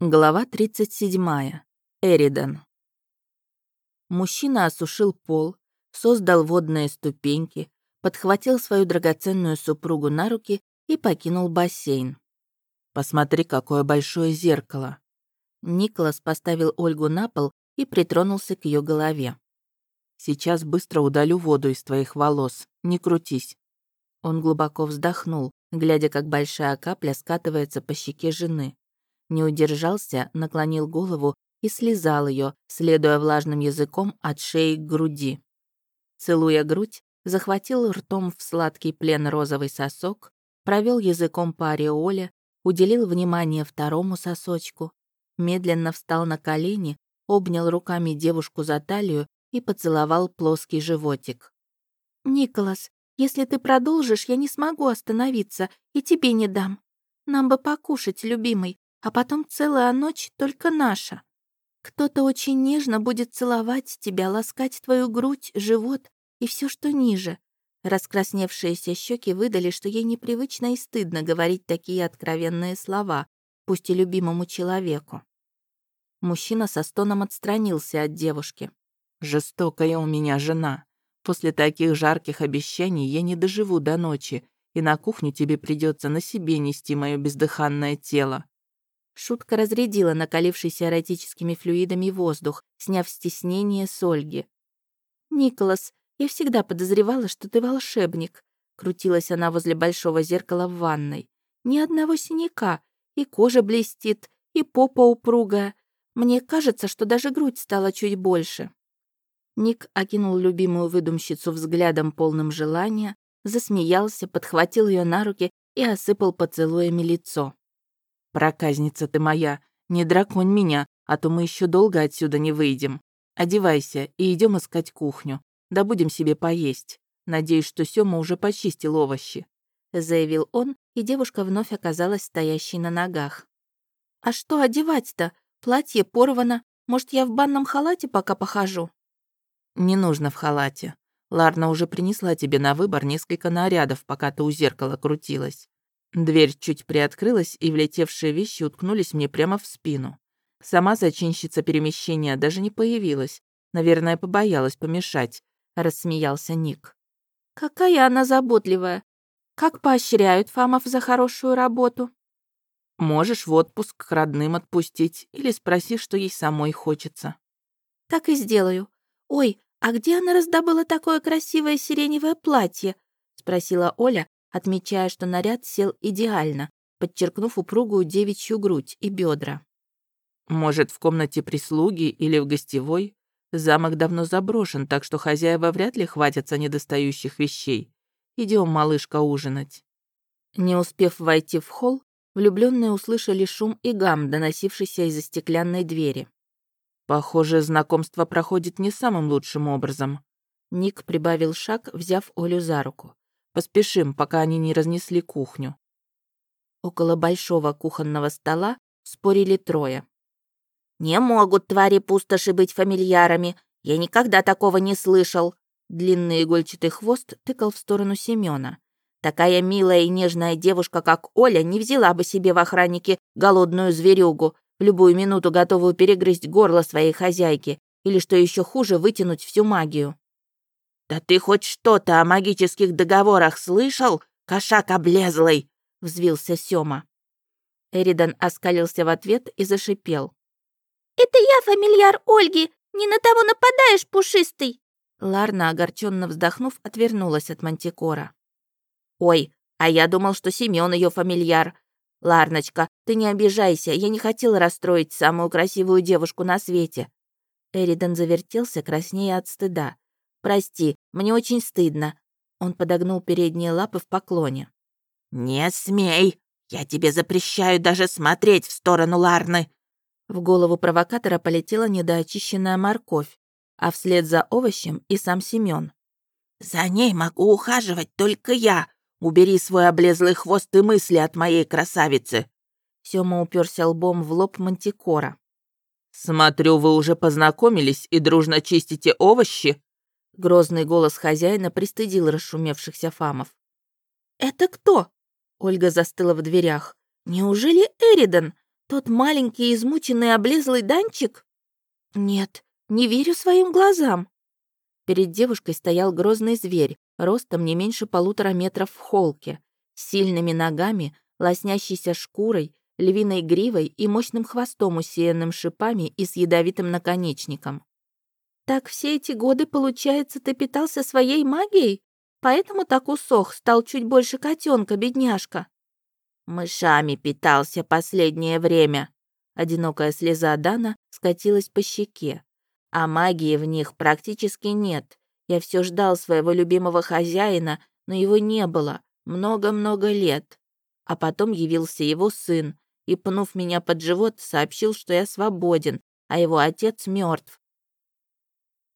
Глава 37. Эридан. Мужчина осушил пол, создал водные ступеньки, подхватил свою драгоценную супругу на руки и покинул бассейн. «Посмотри, какое большое зеркало!» Николас поставил Ольгу на пол и притронулся к ее голове. «Сейчас быстро удалю воду из твоих волос, не крутись». Он глубоко вздохнул, глядя, как большая капля скатывается по щеке жены. Не удержался, наклонил голову и слезал ее, следуя влажным языком от шеи к груди. Целуя грудь, захватил ртом в сладкий плен розовый сосок, провел языком по ореоле, уделил внимание второму сосочку, медленно встал на колени, обнял руками девушку за талию и поцеловал плоский животик. «Николас, если ты продолжишь, я не смогу остановиться и тебе не дам. Нам бы покушать, любимый, а потом целая ночь только наша. Кто-то очень нежно будет целовать тебя, ласкать твою грудь, живот и все, что ниже. Раскрасневшиеся щеки выдали, что ей непривычно и стыдно говорить такие откровенные слова, пусть и любимому человеку. Мужчина со стоном отстранился от девушки. «Жестокая у меня жена. После таких жарких обещаний я не доживу до ночи, и на кухню тебе придется на себе нести мое бездыханное тело. Шутка разрядила накалившийся эротическими флюидами воздух, сняв стеснение с Ольги. «Николас, я всегда подозревала, что ты волшебник», крутилась она возле большого зеркала в ванной. «Ни одного синяка, и кожа блестит, и попа упругая. Мне кажется, что даже грудь стала чуть больше». Ник окинул любимую выдумщицу взглядом полным желания, засмеялся, подхватил ее на руки и осыпал поцелуями лицо. «Проказница ты моя, не драконь меня, а то мы еще долго отсюда не выйдем. Одевайся и идем искать кухню. Да будем себе поесть. Надеюсь, что Сёма уже почистил овощи», — заявил он, и девушка вновь оказалась стоящей на ногах. «А что одевать-то? Платье порвано. Может, я в банном халате пока похожу?» «Не нужно в халате. Ларна уже принесла тебе на выбор несколько нарядов, пока ты у зеркала крутилась. Дверь чуть приоткрылась, и влетевшие вещи уткнулись мне прямо в спину. Сама зачинщица перемещения даже не появилась. Наверное, побоялась помешать, рассмеялся Ник. Какая она заботливая. Как поощряют Фамов за хорошую работу? Можешь в отпуск к родным отпустить или спроси, что ей самой хочется. Так и сделаю. Ой, а где она раздобыла такое красивое сиреневое платье? спросила Оля, отмечая, что наряд сел идеально, подчеркнув упругую девичью грудь и бедра. «Может, в комнате прислуги или в гостевой? Замок давно заброшен, так что хозяева вряд ли хватятся недостающих вещей. Идем, малышка, ужинать». Не успев войти в холл, влюбленные услышали шум и гам, доносившийся из-за стеклянной двери. «Похоже, знакомство проходит не самым лучшим образом». Ник прибавил шаг, взяв Олю за руку. Поспешим, пока они не разнесли кухню». Около большого кухонного стола спорили трое. «Не могут твари пустоши быть фамильярами. Я никогда такого не слышал». Длинный игольчатый хвост тыкал в сторону Семёна. Такая милая и нежная девушка, как Оля, не взяла бы себе в охраннике голодную зверюгу, в любую минуту готовую перегрызть горло своей хозяйки, или, что еще хуже, вытянуть всю магию. «Да ты хоть что-то о магических договорах слышал, кошак облезлый?» — взвился Сёма. Эридан оскалился в ответ и зашипел. «Это я, фамильяр Ольги! Не на того нападаешь, пушистый!» Ларна, огорченно вздохнув, отвернулась от мантикора. «Ой, а я думал, что Семён ее фамильяр. Ларночка, ты не обижайся, я не хотел расстроить самую красивую девушку на свете». Эридан завертелся, краснея от стыда. Прости, мне очень стыдно». Он подогнул передние лапы в поклоне. «Не смей! Я тебе запрещаю даже смотреть в сторону Ларны!» В голову провокатора полетела недоочищенная морковь, а вслед за овощем и сам Семён. «За ней могу ухаживать только я. Убери свой облезлый хвост и мысли от моей красавицы!» Сёма уперся лбом в лоб мантикора. «Смотрю, вы уже познакомились и дружно чистите овощи?» Грозный голос хозяина пристыдил расшумевшихся фамов. «Это кто?» Ольга застыла в дверях. «Неужели Эридан? Тот маленький, измученный, облезлый Данчик? Нет, не верю своим глазам. Перед девушкой стоял грозный зверь, ростом не меньше полутора метров в холке, с сильными ногами, лоснящейся шкурой, львиной гривой и мощным хвостом, усеянным шипами и с ядовитым наконечником. «Так все эти годы, получается, ты питался своей магией? Поэтому так усох, стал чуть больше котенка, бедняжка?» «Мышами питался последнее время». Одинокая слеза Дана скатилась по щеке. А магии в них практически нет. Я все ждал своего любимого хозяина, но его не было. Много-много лет. А потом явился его сын и, пнув меня под живот, сообщил, что я свободен, а его отец мертв.